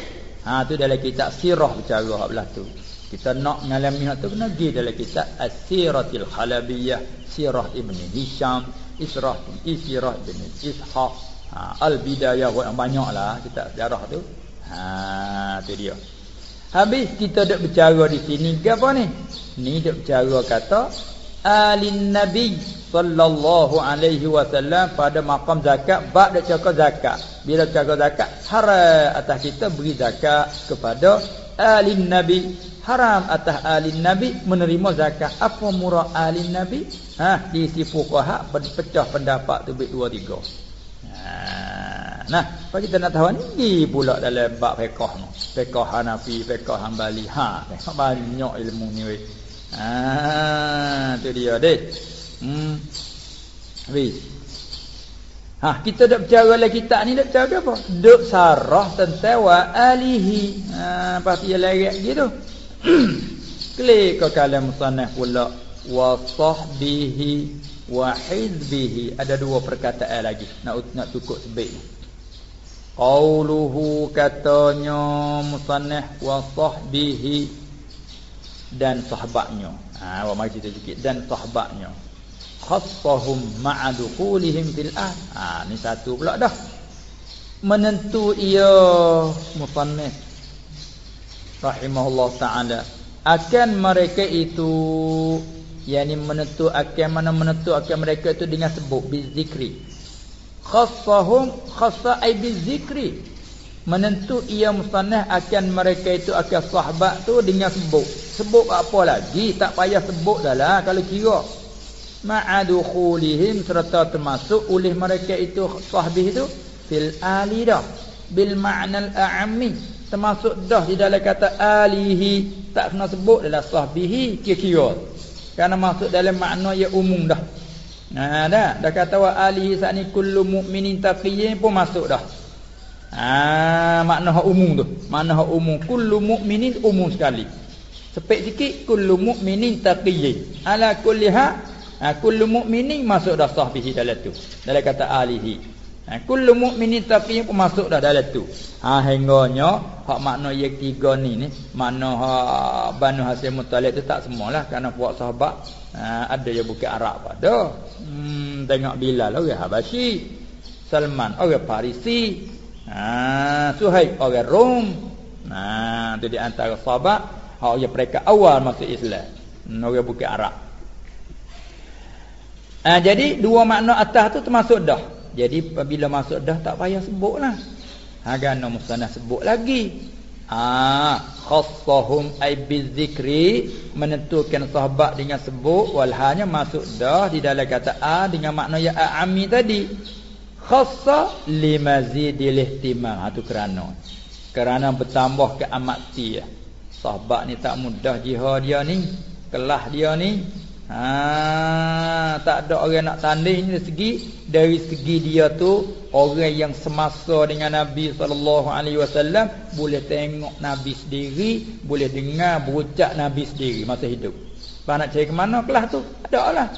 Ha tu dalam kitab sirah bicara hak belah tu. Kita nak ngalami hak tu kena pergi dalam kitab as-siratil halabiyah sirah ibni hisham israh isirah ibn ishaq ha, al-bidayah yang banyaklah kitab sejarah tu Ha tu dia. Habis kita dak bercara di sini ke apa ni? Ni dak bercara kata alin nabi sallallahu alaihi wasallam pada maqam zakat bab dak cakap zakat. Bila cakap zakat haram atas kita beri zakat kepada alin nabi haram atas alin nabi menerima zakat apa murah alin nabi ha di si fuqaha berpecah pendapat tu bit dua tiga ha nah Apa kita nak tahu ni pula dalam bab fiqh ni. Fiqh Hanafi, fiqh Hambali. Ha, banyak ilmu ni weh. Ha, tu dia dek. Hmm. Habis. Ha, kita dak bercara dalam kitab ni dak bercara apa? Dak sarah tentang wa alihi. Ha, pasti dia larat gitu. Klik ke kalam musannaf pula. Wa sahbihi wa hizbihi. Ada dua perkataan lagi. Nak nak cukup sebab ni. Qauluhu katanya musannaf wa sahbihi dan sahabatnya. Ha wa mari kita sikit. Dan sahabatnya. Khassahum ma'a dukhulihim fil ah ha ni satu pula dah. Menentu ia musannaf rahimahullah taala. Akan mereka itu yakni menentu akan mana menentu akan mereka itu dengan sebut bizikri. Khassahum khassa ay bizikri. Menentu ia musannah akan mereka itu akan sahabat tu dengan sebut. Sebut apa lagi? Tak payah sebut dahlah kalau kira. Ma'adukhulihim serta termasuk oleh mereka itu sahabih itu fil alidah bil ma'nal a'ammi termasuk dah di dalam kata alihi tak kena sebut dalam sahabihi kira-kira kerana masuk dalam makna ya umum dah. Ha dah, dah kata wa alihi sa'ni kullu mu'minin taqiyyin pun masuk dah. Ha makna umum tu. Makna umum kullu mu'minin umum sekali. Sepek sikit kullu mu'minin taqiyyin. Ala kulli ha, ha kullu mu'minin masuk dah sahbihi dalam tu. Dalam kata alihi. Ha, kullu mu'minin taqiyyin pun masuk dah dalam tu. Ha hingganya hak makna yang tiga ni ni, makna hak Banu Hasim Muttalib tu tak semualah kerana puak sahabat ha, ada yang bukan Arab pada. Hmm tengok Bilal orang Habasyi, Salman orang Parisi, ha Suhaib orang Rom. Ha, tu di antara sahabat hak yang mereka awal masuk Islam. Hmm, orang bukan Arab. Ha, jadi dua makna atas tu termasuk dah. Jadi apabila masuk dah tak payah sebutlah. Hagana musanah sebut lagi. Ah, khassahum ay bizikri menentukan sahabat dengan sebut walhanya masuk dah di dalam kata a dengan makna ya ami tadi. Khassa limazidil ihtimam. Ha tu kerana kerana bertambah keamati ya. Sahabat ni tak mudah jihad dia ni, kelah dia ni, Ha, tak ada orang nak tanding dari segi dari segi dia tu orang yang semasa dengan Nabi sallallahu alaihi wasallam boleh tengok Nabi sendiri, boleh dengar berucap Nabi sendiri masa hidup. Pak nak cari ke mana kelas tu? Ada lah.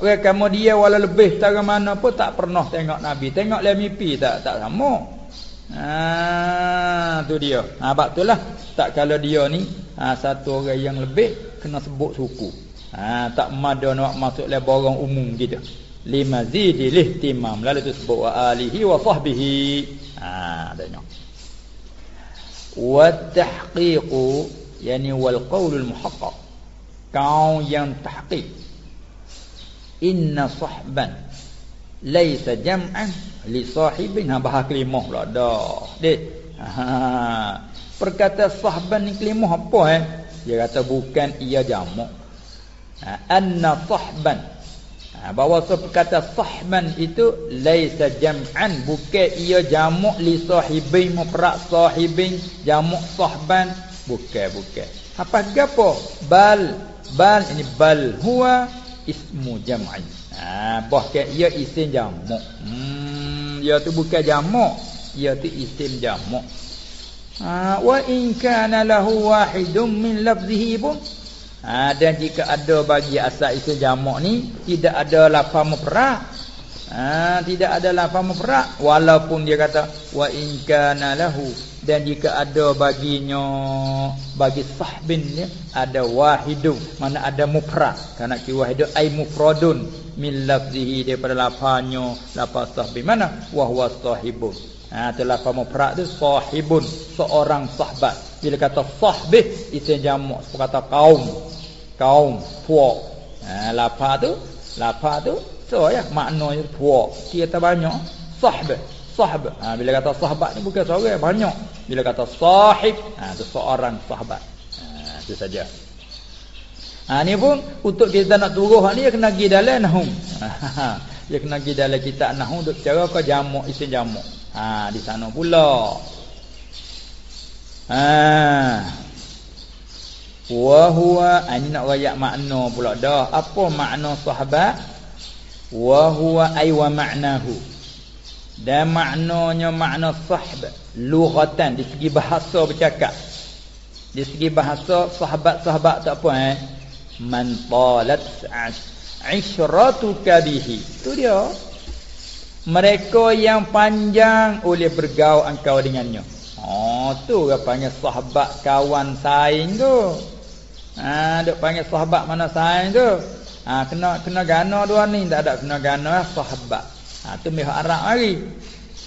Orang kamu dia wala lebih tak mana pun tak pernah tengok Nabi. Tengok le mimpi tak tak sama. Ha tu dia. Ha bab itulah tak kalau dia ni ha, satu orang yang lebih kena sebut suku. Ha, tak mada nak masuk le borang umum gitu. Lima zidi lihtimam. Lalu tu sebut wa alihi wa sahbihi. Ha, adanya. Wa tahqiqu yani wal qaulul muhaqqaq. Kau yang tahqiq. Inna sahban laysa jam'an li sahibin ha bahas kelimah pula dah. Dek. Ha. Perkata sahban ni kelimah apa eh? Dia kata bukan ia jamak ha, anna sahban ha, bahawa kata sahban itu laisa jam'an. Bukan ia jamak li sahibin mufrad sahibin jamak sahban. Bukan bukan. Apa gapo? Bal bal ini bal huwa ismu jam'an. Ha bahkan ia isim jamak hmm ia tu bukan jamak ia tu isim jamak ha wa in kana lahu wahidun min lafzihi Ha, dan jika ada bagi asal isim jamak ni tidak ada lafaz mufrad. Ha, tidak ada lafaz mufrad walaupun dia kata wa in kana lahu. Dan jika ada baginya bagi sahbin ni ada wahidun. Mana ada mufrad kerana ki wahidun ai mufradun. Min lafzihi daripada lafaznya lafaz sahbin mana? Wa huwa sahibun ha tu lafaz mufrad tu sahibun seorang sahabat. Bila kata sahbih itu jamak. Kata kaum kaum puak. Ha lapa tu lapa tu so ya maknanya puak. Kita banyak sahab sahab ha bila kata sahabat ni bukan seorang banyak. Bila kata sahib ha tu seorang sahabat. Ha itu saja. Ha ni pun untuk kita nak turun hak ni kena pergi dalam nahum. Ha dia kena pergi dalam kitab nahum untuk cara kau jamak isim jamak Ha di sana pula. Ha. Wa huwa ini nak rayak makna pula dah. Apa makna sahabat? Wa huwa ay wa ma'nahu. Dan maknanya makna sahabat lughatan di segi bahasa bercakap. Di segi bahasa sahabat-sahabat tak apa eh. Man talat ishratuka bihi. Tu dia. Mereka yang panjang oleh bergaul engkau dengannya. Oh tu dia panggil sahabat kawan saing tu. Ha dok panggil sahabat mana saing tu. Ha kena kena gana dua ni tak ada kena gana sahabat. Ha tu mihak Arab lagi.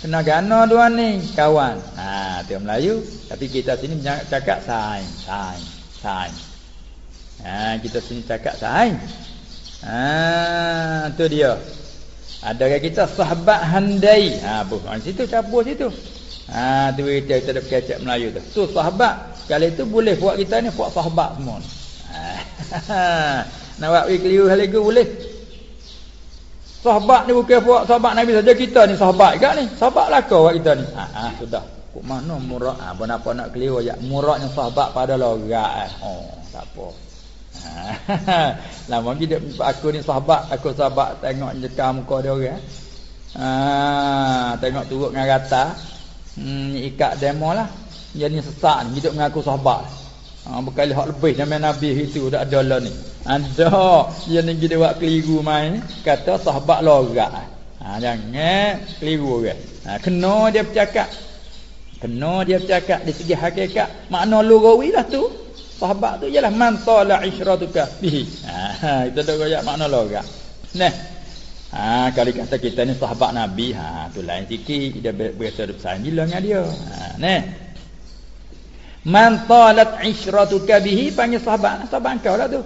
Kena gana dua ni kawan. Ha tu Melayu tapi kita sini cakap saing, saing, saing. Ha kita sini cakap saing. Ha tu dia. Ada kita sahabat handai. Ha bu, situ cabur situ. Ha tu kita kita ada kecap Melayu tu. Tu sahabat. Kalau itu boleh buat kita ni buat sahabat semua. Ha. Nak buat keliru hal itu boleh. Sahabat ni bukan buat sahabat Nabi saja kita ni sahabat juga ni. Sahabat lah buat kita ni. Ha, ha sudah. Kok mana murak? Ha apa nak keliru ya. Muraknya sahabat pada logat eh. Oh, tak apa. Lama lagi dia aku ni sahabat, aku sahabat tengok jekam muka dia orang. Ha, tengok turut dengan rata. Hmm, ikat demo lah. Dia ni sesak ni hidup dengan aku sahabat. Ha, berkali hak lebih zaman Nabi itu tak ada lah ni. Ada. Dia ni kita buat keliru main. Kata sahabat lorak. Ha, jangan keliru orang. Ha, kena dia bercakap. Kena dia bercakap di segi hakikat. Makna lugawi lah tu. Sahabat tu ialah man tala isyratuka bihi. Ha itu dah royak makna logat. Nah. Ha kali kata kita ni sahabat Nabi, ha tu lain sikit dia biasa besar gila dengan dia. Ha nah. Man talat isyratuka bihi panggil sahabat, sahabat kau lah tu.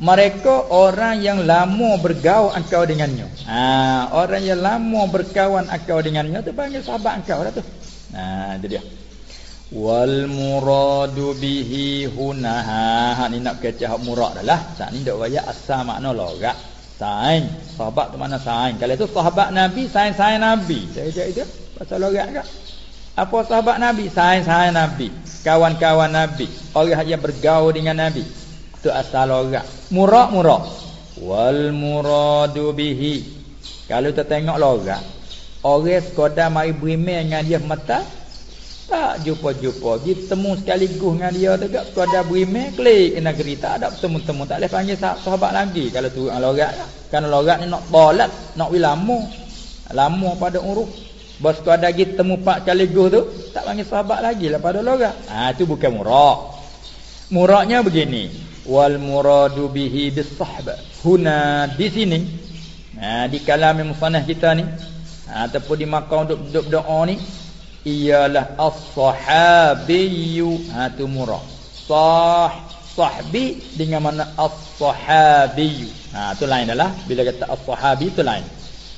Mereka orang yang lama bergaul engkau dengannya. Ha, orang yang lama berkawan engkau dengannya tu panggil sahabat engkau lah tu. Ha, itu dia wal muradu bihi hunaha ha ni nak kecah hak murad dah lah. Sat ni dak wayak asal makna logat sain. Sahabat tu mana sain? Kalau tu sahabat nabi sain-sain nabi. Saya cakap itu pasal logat ke apa sahabat nabi? Sain-sain nabi. Kawan-kawan nabi. Orang yang bergaul dengan nabi. Tu asal logat murad murad wal muradu bihi. Kalau kita tengok logat orang sekadar mari berimeh dengan dia mata tak jumpa-jumpa. Pergi temu sekaligus dengan dia tu kat sekadar berimeh klik ke negeri tak ada bertemu-temu. Tak boleh panggil sahabat lagi kalau turun lorat. Kan lorat ni nak tolat, nak wi lama. Lama pada urus. Bos sekadar pergi temu pak sekaligus tu tak panggil sahabat lagi lah pada lorat. Ha tu bukan murak. Muraknya begini. Wal muradu bihi bis sahbah. Huna di sini. Ha, di kalam musannah kita ni. Ha, ataupun di makam duduk doa ni ialah as-sahabiyyu. Ha tu murah. Sah sahbi dengan mana as-sahabiyyu. Ha tu lain adalah bila kata as-sahabi tu lain.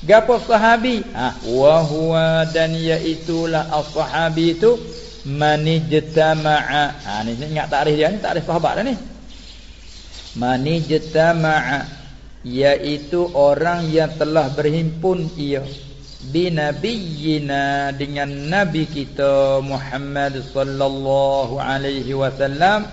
Gapo sahabi? Ha wa huwa dan iaitulah as-sahabi tu manijtama'a ha ni ingat takrif dia ni takrif sahabat dah ni. Manijtama'a iaitu orang yang telah berhimpun ia binabiyina dengan nabi kita Muhammad sallallahu alaihi wasallam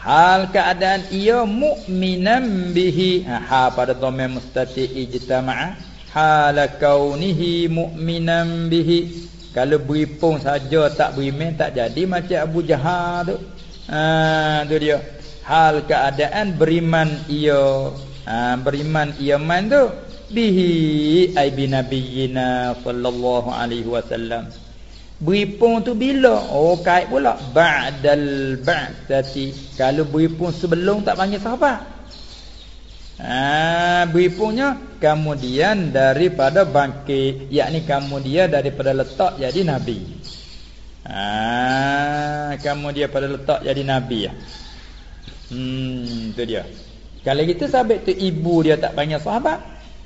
hal keadaan ia mukminan bihi. Ha, pada dhamma mustati ijtama'a hal kaunihi mukminan bihi. Kalau beripung saja tak beriman tak jadi macam Abu Jahal tu. Ha tu dia. Hal keadaan beriman ia ha, beriman iman tu bihi ay bi nabiyina sallallahu alaihi wasallam. Beripun tu bila? Oh kait pula. Ba'dal ba'tati kalau beripun sebelum tak panggil sahabat. Ah beripunnya kemudian daripada bangkit. Yakni kemudian daripada letak jadi nabi. Ah kemudian pada letak jadi nabi. Ya hmm tu dia. Kalau gitu sahabat tu ibu dia tak panggil sahabat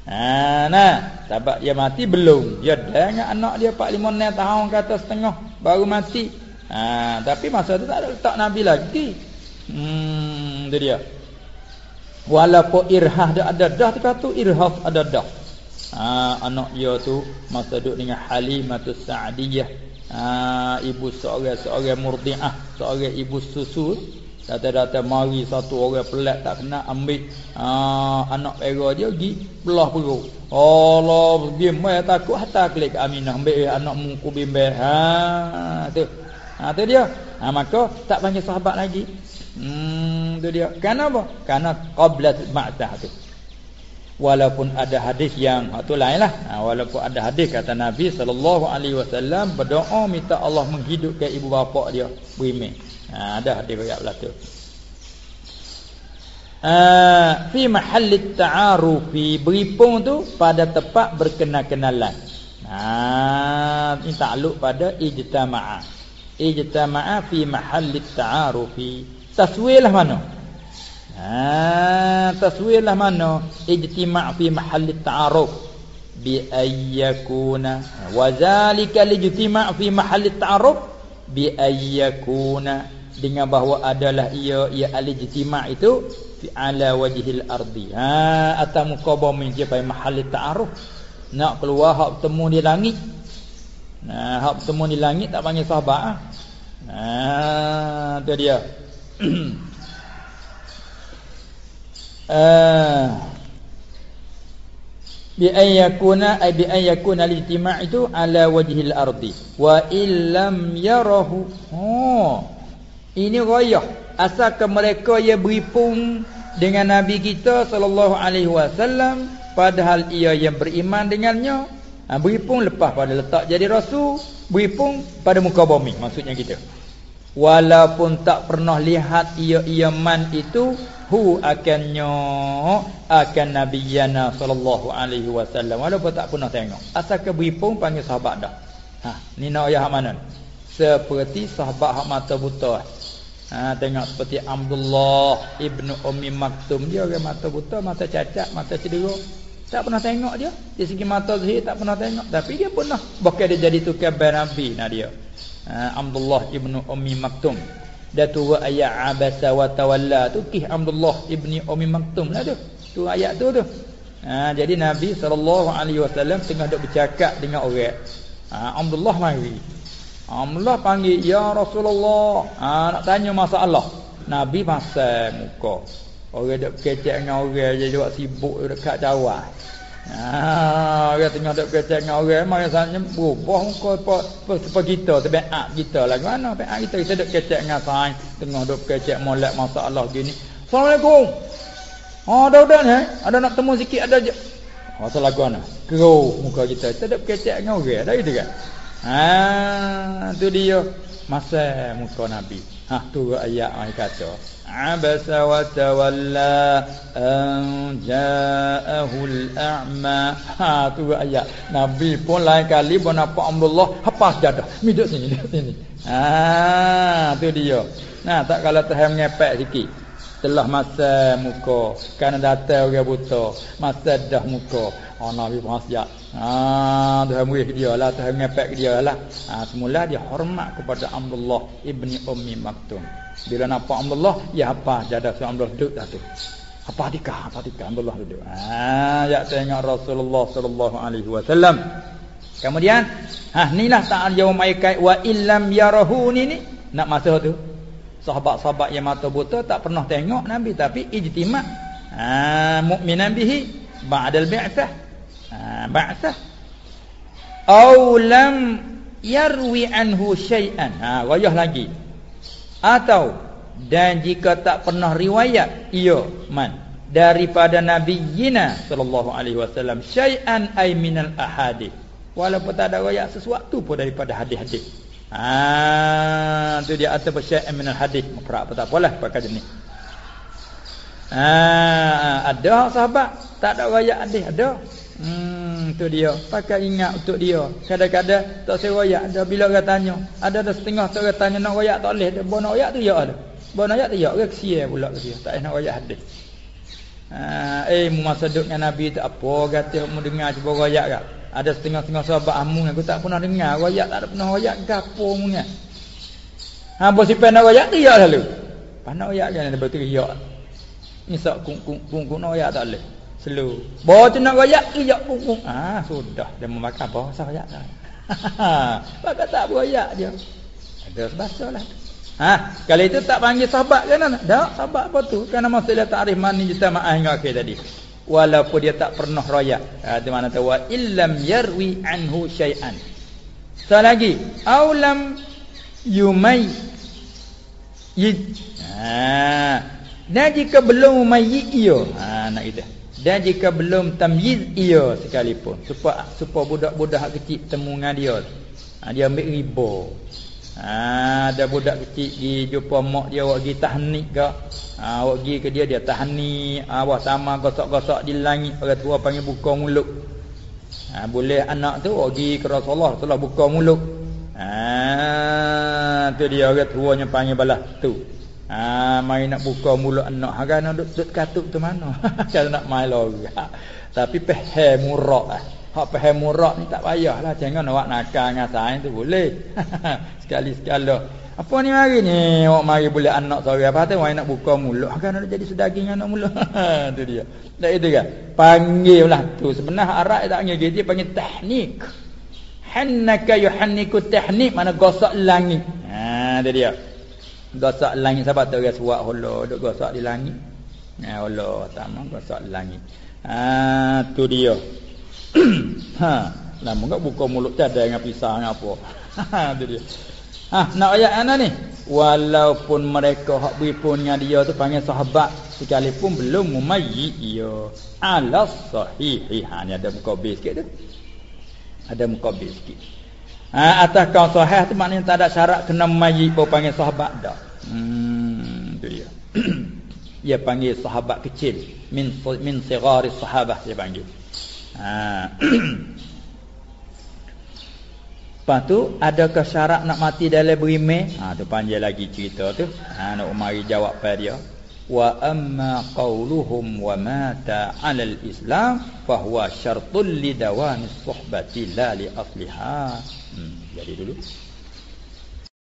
Ha nah, sebab dia mati belum. Dia dengan anak dia 4 5 6 tahun kata setengah baru mati. Ha tapi masa tu tak ada letak nabi lagi. Hmm tu dia. Walaupun irhah dia ada dah tu kata irhah ada dah. ha, anak dia tu masa duduk dengan Halimatus Sa'diyah ha, ibu seorang seorang murdiah seorang ibu susu Data-data mari satu orang pelat tak kena ambil aa, anak era dia pergi belah perut. Allah dia mai takut hatta klik Aminah ambil anak muku bimbel. Ha tu. Ha tu dia. Ha maka tak panggil sahabat lagi. Hmm tu dia. Kenapa? Karena qablat ma'tah tu. Walaupun ada hadis yang tu lainlah. Ha, walaupun ada hadis kata Nabi sallallahu alaihi wasallam berdoa minta Allah menghidupkan ibu bapa dia beriman. Ha, ada hadis belah tu. Ha, fi mahall at-ta'arufi beripung tu pada tempat berkenal-kenalan. Ha, ini takluk pada ijtama'a. Ijtama'a fi mahall at-ta'arufi. Taswirlah mana? Ha, taswirlah mana? Ijtima' fi mahall at-ta'aruf bi ayyakuna wa zalika lijtima' fi mahall at-ta'aruf bi ayyakuna dengan bahawa adalah ia ia al-ijtima' itu fi ala wajhil ardi. Ha atau muka bumi dia pai mahal ta'aruf. Nak keluar hak bertemu di langit. Nah hak bertemu di langit tak panggil sahabat ah. Ha tu dia. Ah bi ayyakuna ay bi ayyakuna al-ijtima' itu ala wajhil ardi. Wa illam yarahu. Oh ini royah asalkan mereka ia beripung dengan nabi kita sallallahu alaihi wasallam padahal ia yang beriman dengannya. Ha, beripung lepas pada letak jadi rasul, beripung pada muka bumi maksudnya kita. Walaupun tak pernah lihat ia iman itu hu akannya akan nabi yana sallallahu alaihi wasallam walaupun tak pernah tengok. Asalkan beripung panggil sahabat dah. Ha, ni nak ayah mana? Seperti sahabat hak mata buta. Ha, tengok seperti Abdullah ibnu Ummi Maktum dia orang mata buta, mata cacat, mata cedera. Tak pernah tengok dia. Di segi mata zahir tak pernah tengok, tapi dia pernah bahkan dia jadi tukar nabi nah dia. Ha, Abdullah ibnu Ummi Maktum. Dia tu ayat abasa wa tawalla tu kih Abdullah ibni Ummi Maktum lah tu. Tu ayat tu tu. Ha, jadi Nabi wasallam tengah duk bercakap dengan orang. Ha, Abdullah mari. Allah panggil ya Rasulullah. Ha, nak tanya masalah. Nabi pasal muka. Orang dak kecek dengan orang je buat sibuk dekat Jawa. Ha, orang tengah dak kecek dengan orang mai sanya berubah muka apa kita tebeak kita lah mana beak kita kita dak kecek dengan sai tengah dak kecek molek masalah gini. Assalamualaikum. Oh, ada ada ni. Ada nak temu sikit ada je. Masa lagu mana? Keruh muka kita. Kita dak kecek dengan orang. Ada gitu kan? Ha tu dia masa muka nabi. Ha tu ayat ai kata. Abasa wa tawalla an ja'ahu al-a'ma. Ha tu ayat. Nabi pun lain kali pun nampak Abdullah hapas jadah. Mi duduk sini, duduk sini. Ha tu dia. Nah tak kalau terhem ngepek sikit. Telah masa muka Kerana datang orang buta Masa dah muka Oh Nabi pun siap Ah, Tuhan murid dia lah, Tuhan ngepek dia lah. Ah, semula dia hormat kepada Abdullah ibni Ummi Maktum. Bila nampak Abdullah, ya apa jadah si Abdullah duduk dah tu. Apa dikah, apa dikah Abdullah duduk. Ah, ya tengok Rasulullah sallallahu alaihi wasallam. Kemudian, ah inilah ta'al yaum aikai wa illam yarahu ni. Nak masa tu. Sahabat-sahabat yang mata buta tak pernah tengok Nabi tapi ijtima' ah mukminan bihi ba'dal bi'tsah ha, ba'sah aw lam yarwi anhu syai'an. Ha wayah lagi. Atau dan jika tak pernah riwayat ia man. Daripada nabi yina sallallahu alaihi wasallam syai'an ay minal ahadith. Walaupun tak ada riwayat sesuatu pun daripada hadis-hadis. Ah tu dia atau syai'an minal hadis. Mukra apa tak apalah pakai jenis. Ah, ada sahabat tak ada riwayat hadis ada Hmm, tu dia. Pakai ingat untuk dia. Kadang-kadang tak saya royak. Ada bila orang tanya. Ada ada setengah tu orang tanya nak royak tak boleh. Bawa nak royak tu ya ada. Nak royak tu ya. Orang kesia pula ke dia. Tak nak royak hadis. Ha, eh, mu masa duduk dengan Nabi tu apa kata mu dengar cuba royak kan. Ada setengah-setengah sahabat amu aku tak pernah dengar royak. Tak ada pernah royak. Gapo mu ni. Ha, bos si nak royak tu ya lalu. Panak royak kan ya. Ni sak kung kung kung royak tak boleh. Slow. Bawa tu nak royak, iyak pun. Ah, sudah. Dia memakan bawa sah royak. Pakat tak royak dia. Ada sebasa lah. Ha, kalau itu tak panggil sahabat kan? Tak, sahabat apa tu? Kerana masalah ta'rif mani juta ma'ah hingga akhir tadi. Walaupun dia tak pernah royak. Ha, di mana tahu? Illam yarwi anhu syai'an. Satu lagi. Aulam yumay yid. Ha. Dan jika belum mayit ia. Ha, nak kita. Dan jika belum tamyiz ia sekalipun. Supaya supaya budak-budak kecil temu dengan dia. Ha, dia ambil riba. Ha, ada budak kecil pergi jumpa mak dia awak pergi tahnik ke. Ha, awak pergi ke dia dia tahnik, awak sama gosok-gosok di langit orang tua panggil buka mulut. Ha, boleh anak tu awak pergi ke Rasulullah, Rasulullah buka mulut. Ha, tu dia orang tuanya panggil balas tu. Ha, mai nak buka mulut anak harga nak duduk, duduk katuk tu mana? Kalau nak mai lagi. Tapi peh murak ah. Hak faham murak ni tak payahlah jangan awak nakal dengan saya tu boleh. Sekali-sekala. Apa ni mari ni awak mari boleh anak sorang apa tu awak nak buka mulut kan nak jadi sedaging anak mulut. tu dia. Tak itu kan. Panggil lah tu sebenarnya Arab tak panggil dia panggil teknik. Hannaka yuhanniku teknik mana gosok langit. Ha tu dia. Gosok langit sebab tu orang suak holo duk gosok di langit. Ya Allah, sama gosok langit. Ha tu dia. ha, lama enggak buka mulut cadar dengan pisang apa. Ha, tu dia. Ha, nak ayat mana ni? Walaupun mereka hak beri punya dia tu panggil sahabat sekalipun belum mumayyi ia ala sahihi. Ha, ni ada muka base sikit tu. Ada muka base sikit. Ha, atas kau sahih tu maknanya tak ada syarat kena mumayyi baru panggil sahabat dah. Hmm, tu dia. dia panggil sahabat kecil min min sigari sahabah dia panggil. Ha. Lepas tu adakah syarat nak mati dalam berimeh? Ha tu panjang lagi cerita tu. Ha nak mari jawab pada dia. Wa amma qawluhum wa mata 'ala al-islam fa huwa syartul li dawami suhbati la li asliha. Hmm, jadi dulu.